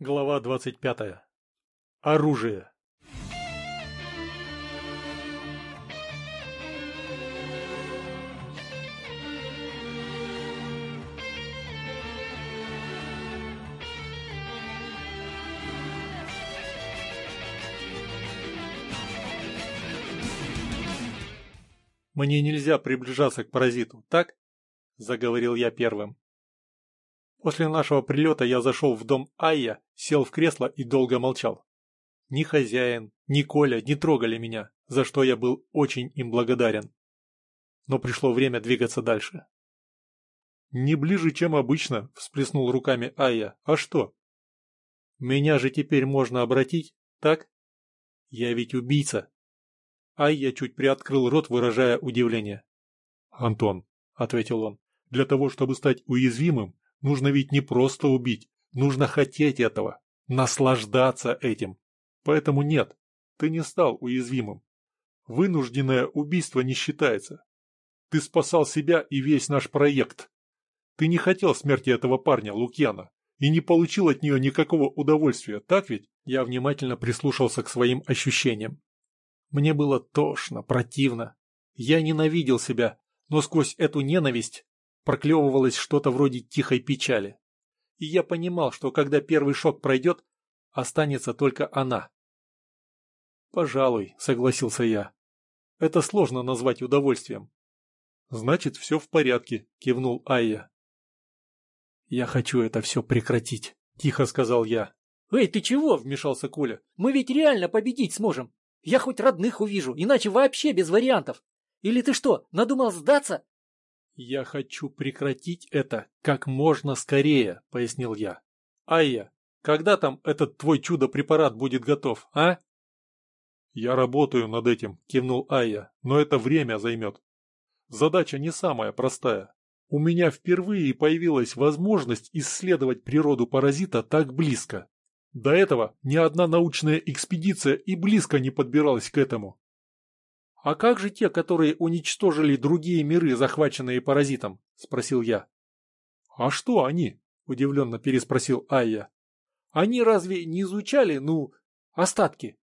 Глава 25. Оружие. Мне нельзя приближаться к паразиту, так? Заговорил я первым. После нашего прилета я зашел в дом Айя, сел в кресло и долго молчал. Ни хозяин, ни Коля не трогали меня, за что я был очень им благодарен. Но пришло время двигаться дальше. «Не ближе, чем обычно», — всплеснул руками Айя. «А что?» «Меня же теперь можно обратить, так? Я ведь убийца». Айя чуть приоткрыл рот, выражая удивление. «Антон», — ответил он, — «для того, чтобы стать уязвимым, Нужно ведь не просто убить, нужно хотеть этого, наслаждаться этим. Поэтому нет, ты не стал уязвимым. Вынужденное убийство не считается. Ты спасал себя и весь наш проект. Ты не хотел смерти этого парня, Лукьяна, и не получил от нее никакого удовольствия, так ведь? Я внимательно прислушался к своим ощущениям. Мне было тошно, противно. Я ненавидел себя, но сквозь эту ненависть проклевывалось что-то вроде тихой печали. И я понимал, что когда первый шок пройдет, останется только она. «Пожалуй», — согласился я. «Это сложно назвать удовольствием». «Значит, все в порядке», — кивнул Айя. «Я хочу это все прекратить», — тихо сказал я. «Эй, ты чего?» — вмешался Коля. «Мы ведь реально победить сможем. Я хоть родных увижу, иначе вообще без вариантов. Или ты что, надумал сдаться?» «Я хочу прекратить это как можно скорее», — пояснил я. «Айя, когда там этот твой чудо-препарат будет готов, а?» «Я работаю над этим», — кивнул Айя, — «но это время займет. Задача не самая простая. У меня впервые появилась возможность исследовать природу паразита так близко. До этого ни одна научная экспедиция и близко не подбиралась к этому. «А как же те, которые уничтожили другие миры, захваченные паразитом?» – спросил я. «А что они?» – удивленно переспросил Айя. «Они разве не изучали, ну, остатки?»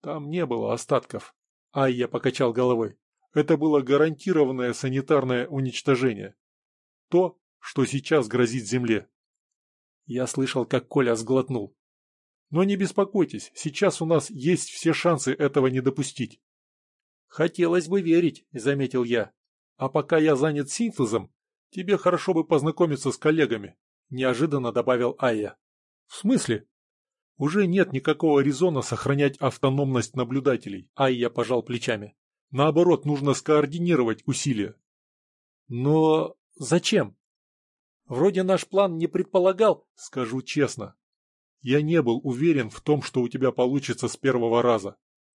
«Там не было остатков», – Айя покачал головой. «Это было гарантированное санитарное уничтожение. То, что сейчас грозит Земле». Я слышал, как Коля сглотнул. «Но не беспокойтесь, сейчас у нас есть все шансы этого не допустить». «Хотелось бы верить», — заметил я. «А пока я занят синтезом, тебе хорошо бы познакомиться с коллегами», — неожиданно добавил Айя. «В смысле?» «Уже нет никакого резона сохранять автономность наблюдателей», — Айя пожал плечами. «Наоборот, нужно скоординировать усилия». «Но зачем?» «Вроде наш план не предполагал, скажу честно. Я не был уверен в том, что у тебя получится с первого раза.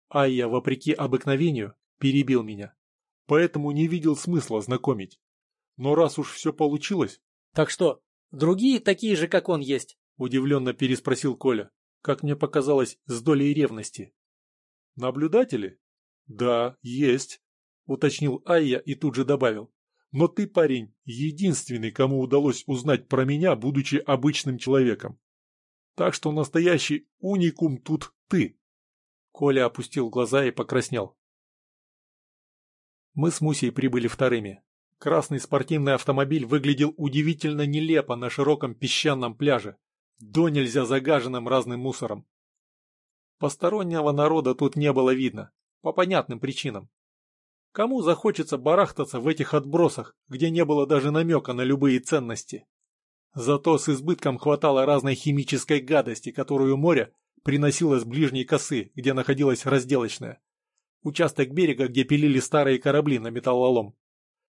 Айя, вопреки обыкновению, перебил меня. Поэтому не видел смысла знакомить. Но раз уж все получилось... — Так что, другие такие же, как он есть? — удивленно переспросил Коля, как мне показалось, с долей ревности. — Наблюдатели? — Да, есть, — уточнил Айя и тут же добавил. — Но ты, парень, единственный, кому удалось узнать про меня, будучи обычным человеком. Так что настоящий уникум тут ты. Коля опустил глаза и покраснел. Мы с Мусей прибыли вторыми. Красный спортивный автомобиль выглядел удивительно нелепо на широком песчаном пляже, до нельзя загаженным разным мусором. Постороннего народа тут не было видно, по понятным причинам. Кому захочется барахтаться в этих отбросах, где не было даже намека на любые ценности? Зато с избытком хватало разной химической гадости, которую море приносило с ближней косы, где находилась разделочная. Участок берега, где пилили старые корабли на металлолом.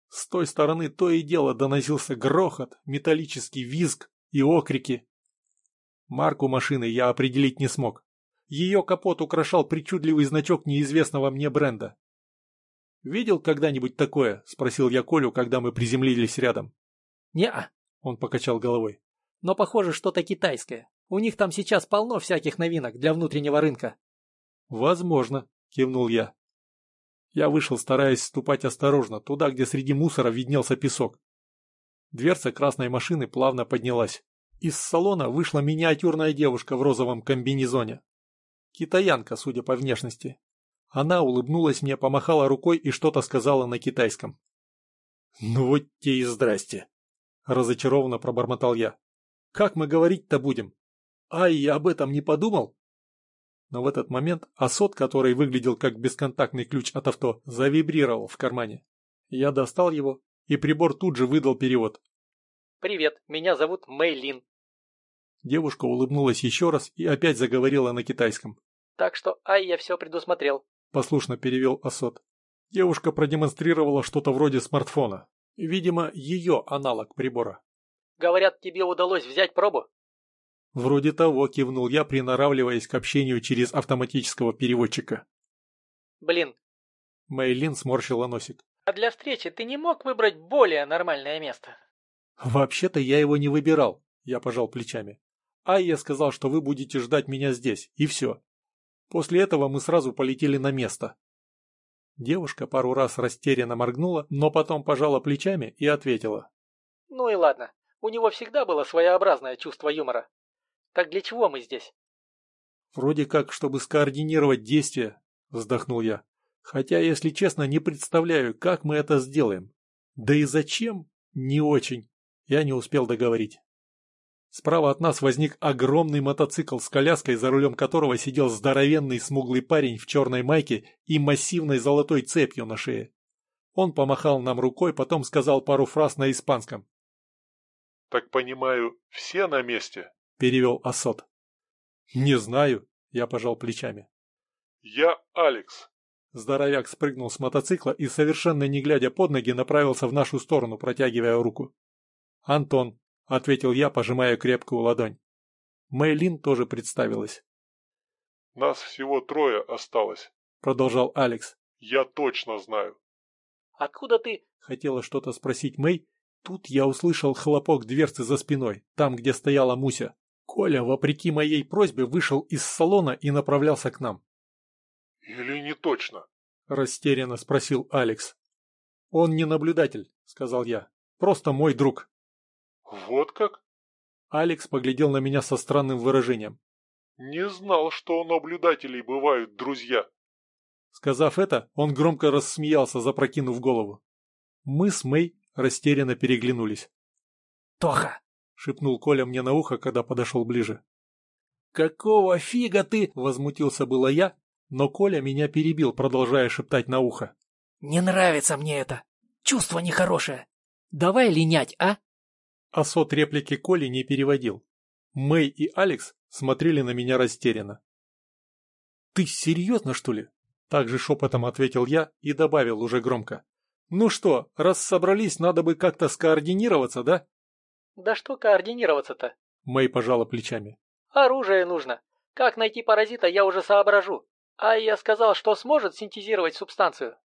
С той стороны то и дело доносился грохот, металлический визг и окрики. Марку машины я определить не смог. Ее капот украшал причудливый значок неизвестного мне бренда. «Видел когда-нибудь такое?» — спросил я Колю, когда мы приземлились рядом. «Не-а», он покачал головой. «Но похоже, что-то китайское. У них там сейчас полно всяких новинок для внутреннего рынка». «Возможно», — кивнул я. Я вышел, стараясь ступать осторожно, туда, где среди мусора виднелся песок. Дверца красной машины плавно поднялась. Из салона вышла миниатюрная девушка в розовом комбинезоне. Китаянка, судя по внешности. Она улыбнулась мне, помахала рукой и что-то сказала на китайском. «Ну вот те и здрасте!» – разочарованно пробормотал я. «Как мы говорить-то будем? Ай, я об этом не подумал!» Но в этот момент осот, который выглядел как бесконтактный ключ от авто, завибрировал в кармане. Я достал его, и прибор тут же выдал перевод. «Привет, меня зовут Мэйлин». Девушка улыбнулась еще раз и опять заговорила на китайском. «Так что, ай, я все предусмотрел», – послушно перевел Асот. Девушка продемонстрировала что-то вроде смартфона. Видимо, ее аналог прибора. «Говорят, тебе удалось взять пробу?» Вроде того, кивнул я, приноравливаясь к общению через автоматического переводчика. Блин. Мэйлин сморщила носик. А для встречи ты не мог выбрать более нормальное место? Вообще-то я его не выбирал, я пожал плечами. А я сказал, что вы будете ждать меня здесь, и все. После этого мы сразу полетели на место. Девушка пару раз растерянно моргнула, но потом пожала плечами и ответила. Ну и ладно, у него всегда было своеобразное чувство юмора. Так для чего мы здесь? Вроде как, чтобы скоординировать действия, вздохнул я. Хотя, если честно, не представляю, как мы это сделаем. Да и зачем? Не очень. Я не успел договорить. Справа от нас возник огромный мотоцикл с коляской, за рулем которого сидел здоровенный смуглый парень в черной майке и массивной золотой цепью на шее. Он помахал нам рукой, потом сказал пару фраз на испанском. «Так понимаю, все на месте?» — перевел Асот. «Не знаю», — я пожал плечами. «Я Алекс». Здоровяк спрыгнул с мотоцикла и, совершенно не глядя под ноги, направился в нашу сторону, протягивая руку. «Антон», — ответил я, пожимая крепкую ладонь. Мэйлин тоже представилась. «Нас всего трое осталось», — продолжал Алекс. «Я точно знаю». «Откуда ты?» — хотела что-то спросить Мэй. Тут я услышал хлопок дверцы за спиной, там, где стояла Муся. Коля, вопреки моей просьбе, вышел из салона и направлялся к нам. «Или не точно?» – растерянно спросил Алекс. «Он не наблюдатель», – сказал я. «Просто мой друг». «Вот как?» Алекс поглядел на меня со странным выражением. «Не знал, что у наблюдателей бывают друзья». Сказав это, он громко рассмеялся, запрокинув голову. Мы с Мэй растерянно переглянулись. «Тоха!» — шепнул Коля мне на ухо, когда подошел ближе. «Какого фига ты?» — возмутился было я, но Коля меня перебил, продолжая шептать на ухо. «Не нравится мне это. Чувство нехорошее. Давай линять, а?» Асот реплики Коли не переводил. Мэй и Алекс смотрели на меня растерянно. «Ты серьезно, что ли?» Также шепотом ответил я и добавил уже громко. «Ну что, раз собрались, надо бы как-то скоординироваться, да?» «Да что координироваться-то?» Мэй пожала плечами. «Оружие нужно. Как найти паразита, я уже соображу. А я сказал, что сможет синтезировать субстанцию».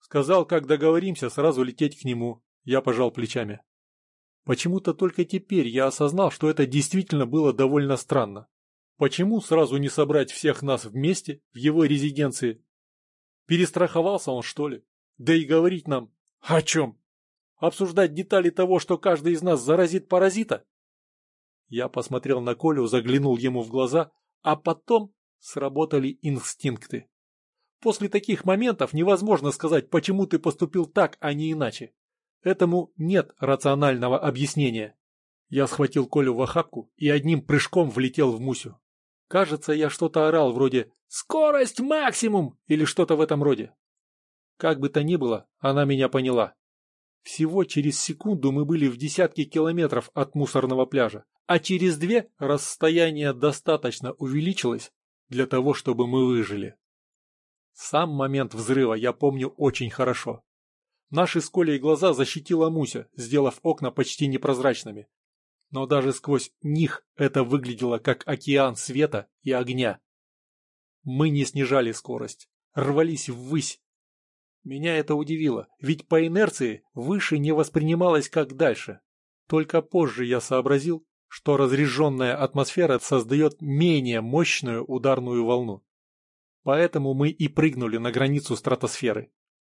Сказал, как договоримся, сразу лететь к нему. Я пожал плечами. Почему-то только теперь я осознал, что это действительно было довольно странно. Почему сразу не собрать всех нас вместе в его резиденции? Перестраховался он, что ли? Да и говорить нам о чем? Обсуждать детали того, что каждый из нас заразит паразита? Я посмотрел на Колю, заглянул ему в глаза, а потом сработали инстинкты. После таких моментов невозможно сказать, почему ты поступил так, а не иначе. Этому нет рационального объяснения. Я схватил Колю в охапку и одним прыжком влетел в Мусю. Кажется, я что-то орал вроде «Скорость максимум!» или что-то в этом роде. Как бы то ни было, она меня поняла. Всего через секунду мы были в десятке километров от мусорного пляжа, а через две расстояние достаточно увеличилось для того, чтобы мы выжили. Сам момент взрыва я помню очень хорошо. Наши с Колей глаза защитила Муся, сделав окна почти непрозрачными. Но даже сквозь них это выглядело как океан света и огня. Мы не снижали скорость, рвались ввысь, меня это удивило, ведь по инерции выше не воспринималось как дальше. Только позже я сообразил, что разреженная атмосфера создает менее мощную ударную волну. Поэтому мы и прыгнули на границу стратосферы.